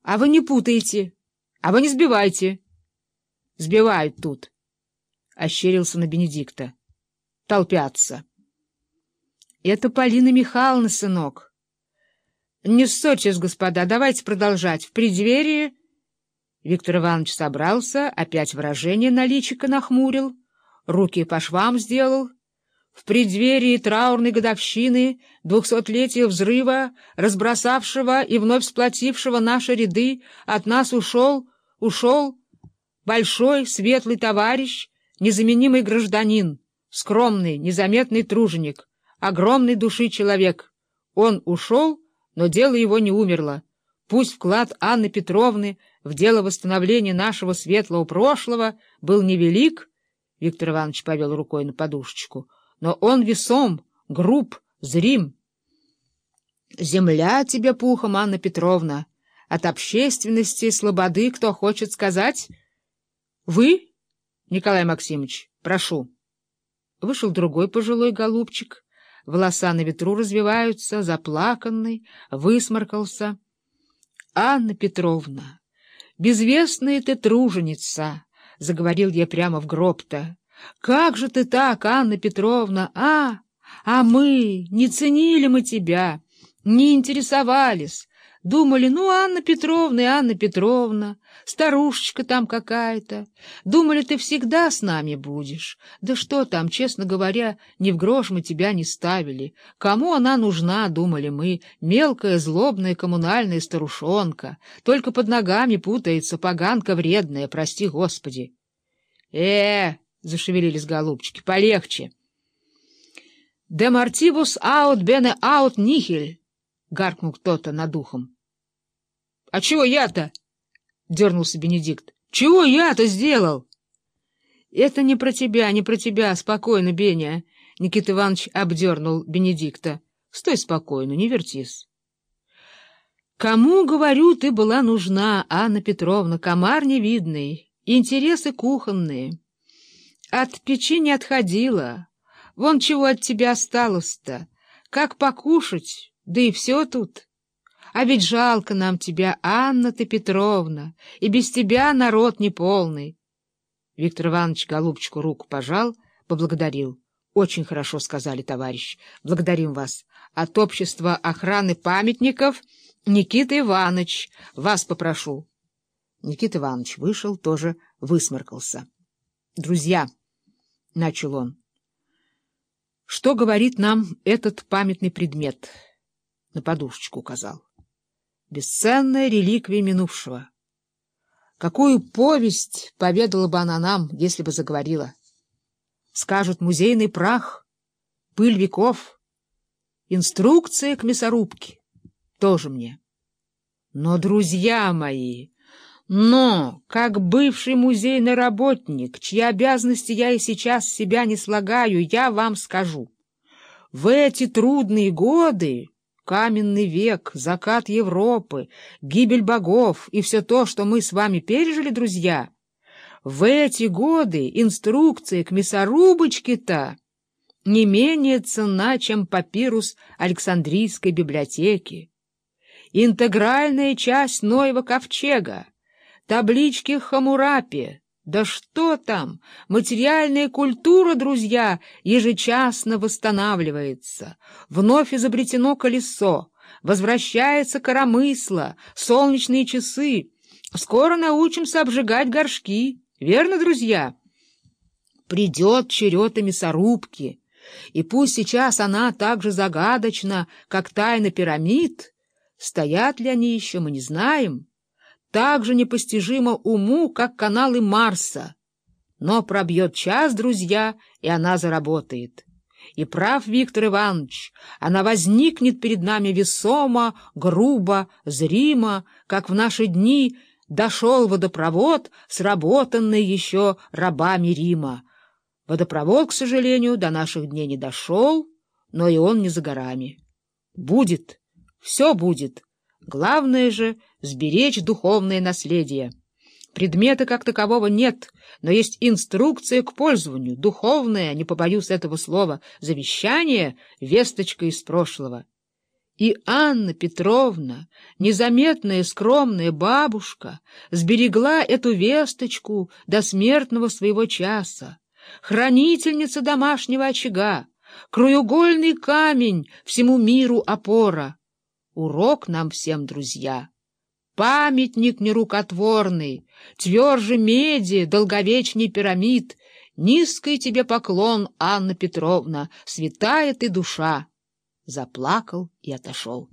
— А вы не путаете, а вы не сбивайте. — Сбивают тут, — ощерился на Бенедикта. — Толпятся. — Это Полина Михайловна, сынок. — Не ссорьтесь, господа, давайте продолжать. В преддверии... Виктор Иванович собрался, опять выражение на личико нахмурил, руки по швам сделал — в преддверии траурной годовщины двухсотлетия взрыва, разбросавшего и вновь сплотившего наши ряды, от нас ушел, ушел большой светлый товарищ, незаменимый гражданин, скромный, незаметный труженик, огромной души человек. Он ушел, но дело его не умерло. Пусть вклад Анны Петровны в дело восстановления нашего светлого прошлого был невелик, Виктор Иванович повел рукой на подушечку, но он весом, груб, зрим. Земля тебе пухом, Анна Петровна. От общественности слободы кто хочет сказать? Вы, Николай Максимович, прошу. Вышел другой пожилой голубчик. Волоса на ветру развиваются, заплаканный, высморкался. Анна Петровна, безвестная ты труженица, — заговорил я прямо в гроб-то. Как же ты так, Анна Петровна, а? А мы, не ценили мы тебя, не интересовались. Думали, ну, Анна Петровна и Анна Петровна, старушечка там какая-то. Думали, ты всегда с нами будешь. Да что там, честно говоря, ни в грош мы тебя не ставили. Кому она нужна, думали мы, мелкая, злобная коммунальная старушонка. Только под ногами путается, поганка вредная, прости господи. Э, — зашевелились голубчики. — Полегче. — «De martibus aut bene aut nihil», — гаркнул кто-то над ухом. — А чего я-то? — дернулся Бенедикт. — Чего я-то сделал? — Это не про тебя, не про тебя. Спокойно, Беня. Никита Иванович обдернул Бенедикта. — Стой спокойно, не вертись. — Кому, говорю, ты была нужна, Анна Петровна, комар невидный, интересы кухонные? От печи не отходила. Вон чего от тебя осталось-то. Как покушать, да и все тут. А ведь жалко нам тебя, Анна ты Петровна, и без тебя народ неполный. Виктор Иванович голубчику руку пожал, поблагодарил. Очень хорошо сказали, товарищ. Благодарим вас. От общества охраны памятников Никита Иванович. Вас попрошу. Никита Иванович вышел, тоже высморкался. Друзья! — начал он. — Что говорит нам этот памятный предмет? На подушечку указал. Бесценная реликвия минувшего. Какую повесть поведала бы она нам, если бы заговорила? Скажут музейный прах, пыль веков, инструкция к мясорубке. Тоже мне. Но, друзья мои... Но, как бывший музейный работник, чьи обязанности я и сейчас себя не слагаю, я вам скажу. В эти трудные годы, каменный век, закат Европы, гибель богов и все то, что мы с вами пережили, друзья, в эти годы инструкция к мясорубочке-то не менее ценна, чем папирус Александрийской библиотеки. Интегральная часть Ноева ковчега, таблички Хамурапи. Да что там, материальная культура, друзья, ежечасно восстанавливается. Вновь изобретено колесо, возвращается коромысло, солнечные часы. Скоро научимся обжигать горшки, верно, друзья? Придет черед и мясорубки, и пусть сейчас она так же загадочна, как тайна пирамид, стоят ли они еще, мы не знаем, так же непостижимо уму, как каналы Марса. Но пробьет час, друзья, и она заработает. И прав Виктор Иванович, она возникнет перед нами весомо, грубо, зримо, как в наши дни дошел водопровод, сработанный еще рабами Рима. Водопровод, к сожалению, до наших дней не дошел, но и он не за горами. Будет, все будет. Главное же — сберечь духовное наследие. Предмета как такового нет, но есть инструкция к пользованию, духовное, не побоюсь этого слова, завещание, весточка из прошлого. И Анна Петровна, незаметная скромная бабушка, сберегла эту весточку до смертного своего часа. Хранительница домашнего очага, краеугольный камень, всему миру опора. Урок нам всем, друзья. Памятник нерукотворный, тверже меди, долговечней пирамид. Низкий тебе поклон, Анна Петровна, святая ты душа заплакал и отошел.